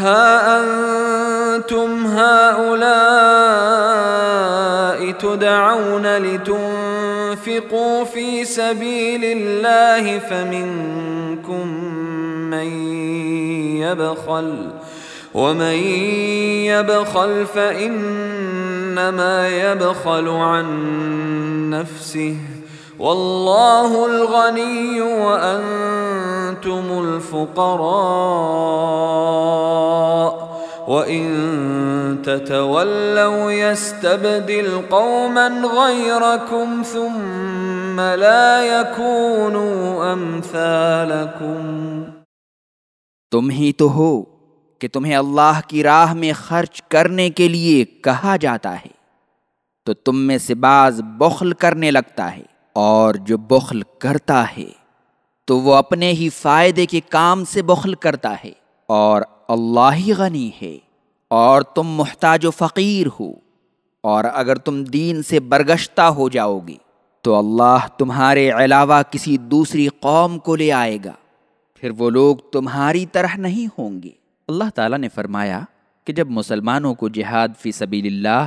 ها أنتم هؤلاء تدعون لتنفقوا في سبيل الله فمنكم من يبخل ومن يبخل فإنما يبخل عن نفسه والله الغني وأنتم الفقراء وإن تتولوا يستبدل قوما غيركم ثم لا يكونوا أمثالكم تم ہی تو ہو کہ تمہیں اللہ کی راہ میں خرچ کرنے کے لیے کہا جاتا ہے، تو تم میں سے بعض بخل کرنے لگتا ہے اور جو بخل کرتا ہے، تو وہ اپنے ہی فائدے کے کام سے بخل کرتا ہے اور اللہ ہی غنی ہے اور تم محتاج و فقیر ہو اور اگر تم دین سے برگشتہ ہو جاؤ گے تو اللہ تمہارے علاوہ کسی دوسری قوم کو لے آئے گا۔ پھر وہ لوگ تمہاری طرح نہیں ہوں گے۔ اللہ تعالیٰ نے فرمایا کہ جب مسلمانوں کو جہاد فی سبیل اللہ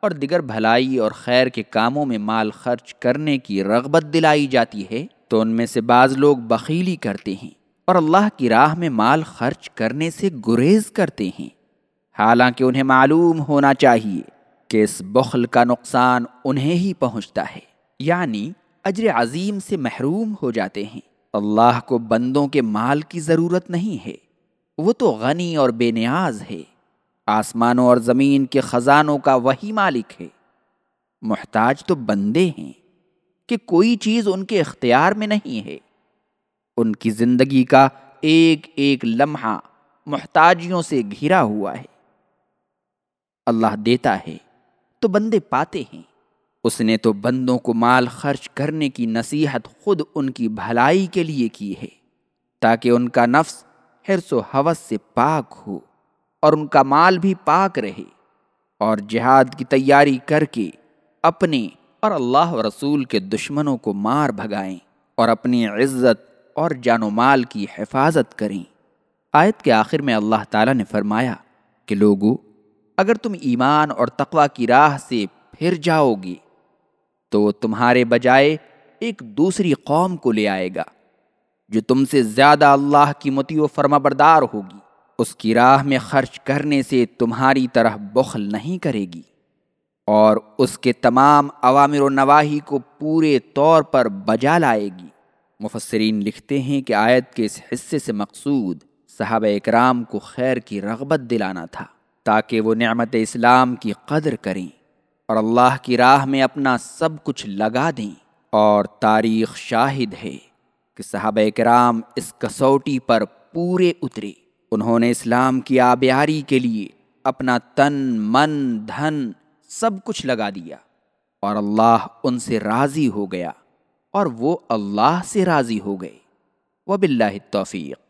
اور دیگر بھلائی اور خیر کے کاموں میں مال خرچ کرنے کی رغبت دلائی جاتی ہے تو ان میں سے بعض لوگ بخیلی کرتے ہیں۔ اور اللہ کی راہ میں مال خرچ کرنے سے گریز کرتے ہیں۔ حالانکہ انہیں معلوم ہونا چاہیے کہ اس بخل کا نقصان انہیں ہی پہنچتا ہے یعنی اجر عظیم سے محروم ہو جاتے ہیں۔ اللہ کو بندوں کے مال کی ضرورت نہیں ہے، وہ تو غنی اور بے نیاز ہے۔ آسمانوں اور زمین کے خزانوں کا وہی مالک ہے۔ محتاج تو بندے ہیں کہ کوئی چیز ان کے اختیار میں نہیں ہے۔ ان کی زندگی کا ایک ایک لمحہ محتاجیوں سے گھرا ہوا ہے۔ اللہ دیتا ہے تو بندے پاتے ہیں۔ اس نے تو بندوں کو مال خرچ کرنے کی نصیحت خود ان کی بھلائی کے لیے کی ہے، تاکہ ان کا نفس حرص و حوث سے پاک ہو اور ان کا مال بھی پاک رہے اور جہاد کی تیاری کر کے اپنے اور اللہ و رسول کے دشمنوں کو مار بھگائیں اور اپنی عزت اور جان و مال کی حفاظت کریں۔ آیت کے آخر میں اللہ تعالیٰ نے فرمایا کہ لوگو، اگر تم ایمان اور تقوا کی راہ سے پھر جاؤ گے، تو تمہارے بجائے ایک دوسری قوم کو لے آئے گا، جو تم سے زیادہ اللہ کی متی و فرما بردار ہوگی۔ اس کی راہ میں خرچ کرنے سے تمہاری طرح بخل نہیں کرے گی۔ اور اس کے تمام عوامر و نواحی کو پورے طور پر بجا لائے گی۔ مفسرین لکھتے ہیں کہ آیت کے اس حصے سے مقصود صحابہ اکرام کو خیر کی رغبت دلانا تھا، تاکہ وہ نعمت اسلام کی قدر کریں اور اللہ کی راہ میں اپنا سب کچھ لگا دیں۔ اور تاریخ شاہد ہے کہ صحابہ کرام اس کسوٹی پر پورے اترے۔ انہوں نے اسلام کی آبیاری کے لیے اپنا تن، من، دھن سب کچھ لگا دیا اور اللہ ان سے راضی ہو گیا۔ اور وہ اللہ سے راضی ہو گئے۔ وہ بلّہ توفیق